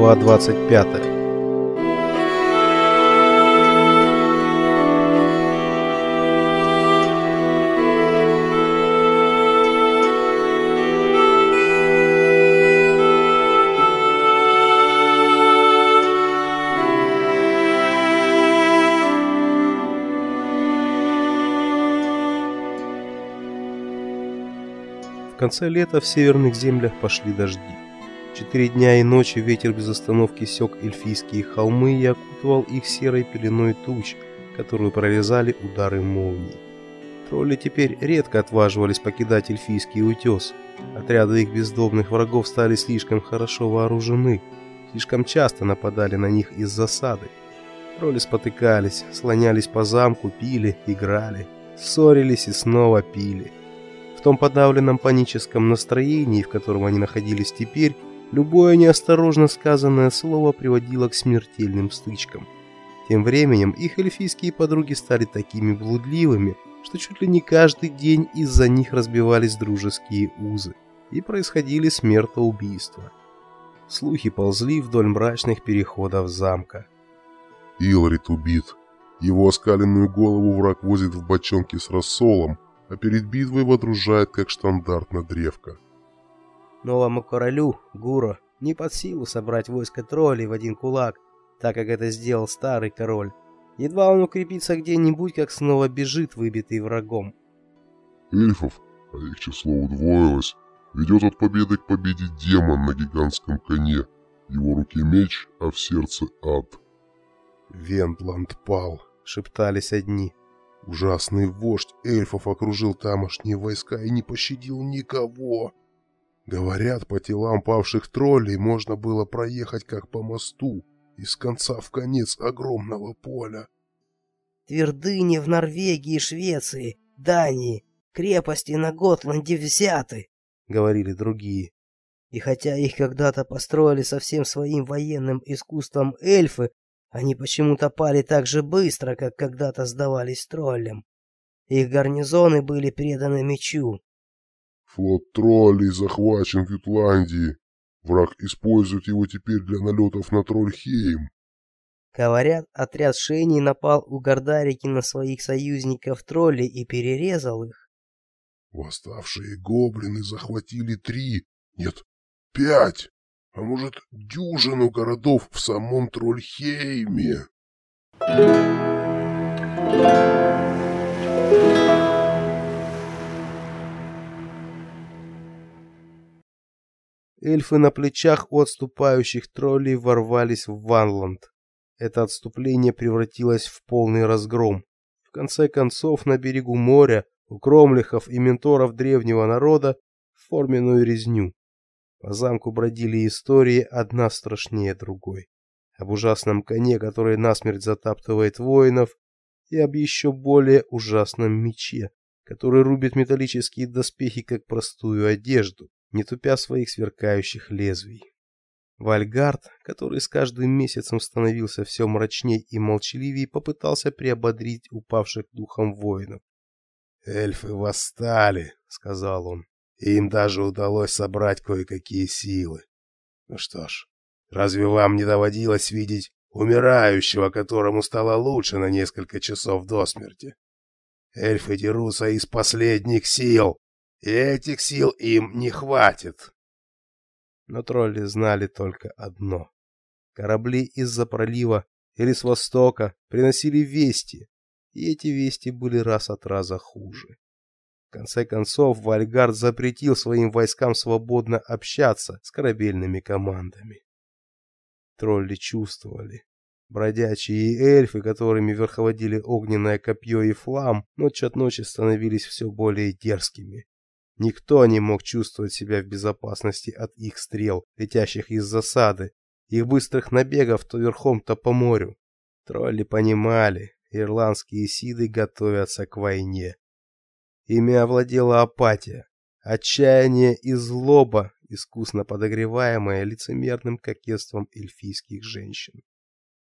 Глава 25. В конце лета в северных землях пошли дожди. Четыре дня и ночи ветер без остановки сёк эльфийские холмы и окутывал их серой пеленой туч, которую прорезали удары молний. Тролли теперь редко отваживались покидать эльфийский утес. Отряды их бездомных врагов стали слишком хорошо вооружены, слишком часто нападали на них из засады. Тролли спотыкались, слонялись по замку, пили, играли, ссорились и снова пили. В том подавленном паническом настроении, в котором они находились теперь, Любое неосторожно сказанное слово приводило к смертельным стычкам. Тем временем их эльфийские подруги стали такими блудливыми, что чуть ли не каждый день из-за них разбивались дружеские узы и происходили смертоубийства. Слухи ползли вдоль мрачных переходов замка. Илрит убит. Его оскаленную голову враг возит в бочонке с рассолом, а перед битвой водружает как штандарт на древко. Новому королю, Гуро, не под силу собрать войско троллей в один кулак, так как это сделал старый король. Едва он укрепится где-нибудь, как снова бежит, выбитый врагом. Эльфов, а их число удвоилось, ведет от победы к победе демон на гигантском коне. Его руки меч, а в сердце ад. Вентланд пал, шептались одни. Ужасный вождь эльфов окружил тамошние войска и не пощадил никого. Говорят, по телам павших троллей можно было проехать как по мосту, из конца в конец огромного поля. Твердыни в Норвегии, Швеции, Дании, крепости на Готланде взяты, говорили другие. И хотя их когда-то построили со всем своим военным искусством эльфы, они почему-то пали так же быстро, как когда-то сдавались троллям. Их гарнизоны были преданы мечу, Флот троллей захвачен в Ютландии. Враг использует его теперь для налетов на Трольхейм. Говорят, отряд Шени напал у Гордарики на своих союзников троллей и перерезал их. Восставшие гоблины захватили три, нет, пять, а может, дюжину городов в самом Трольхейме. Эльфы на плечах у отступающих троллей ворвались в Ванланд. Это отступление превратилось в полный разгром. В конце концов, на берегу моря, у кромлихов и менторов древнего народа, форменную резню. По замку бродили истории, одна страшнее другой. Об ужасном коне, который насмерть затаптывает воинов, и об еще более ужасном мече, который рубит металлические доспехи как простую одежду не тупя своих сверкающих лезвий. Вальгард, который с каждым месяцем становился все мрачней и молчаливее, попытался приободрить упавших духом воинов. «Эльфы восстали», — сказал он, — «и им даже удалось собрать кое-какие силы. Ну что ж, разве вам не доводилось видеть умирающего, которому стало лучше на несколько часов до смерти? Эльфы дерутся из последних сил, этих сил им не хватит. Но тролли знали только одно. Корабли из-за пролива или с востока приносили вести, и эти вести были раз от раза хуже. В конце концов, Вальгард запретил своим войскам свободно общаться с корабельными командами. Тролли чувствовали. Бродячие эльфы, которыми верховодили огненное копье и флам, ночь от ночи становились все более дерзкими. Никто не мог чувствовать себя в безопасности от их стрел, летящих из засады, их быстрых набегов то верхом, то по морю. Тролли понимали, ирландские сиды готовятся к войне. Ими овладела апатия, отчаяние и злоба, искусно подогреваемая лицемерным кокетством эльфийских женщин.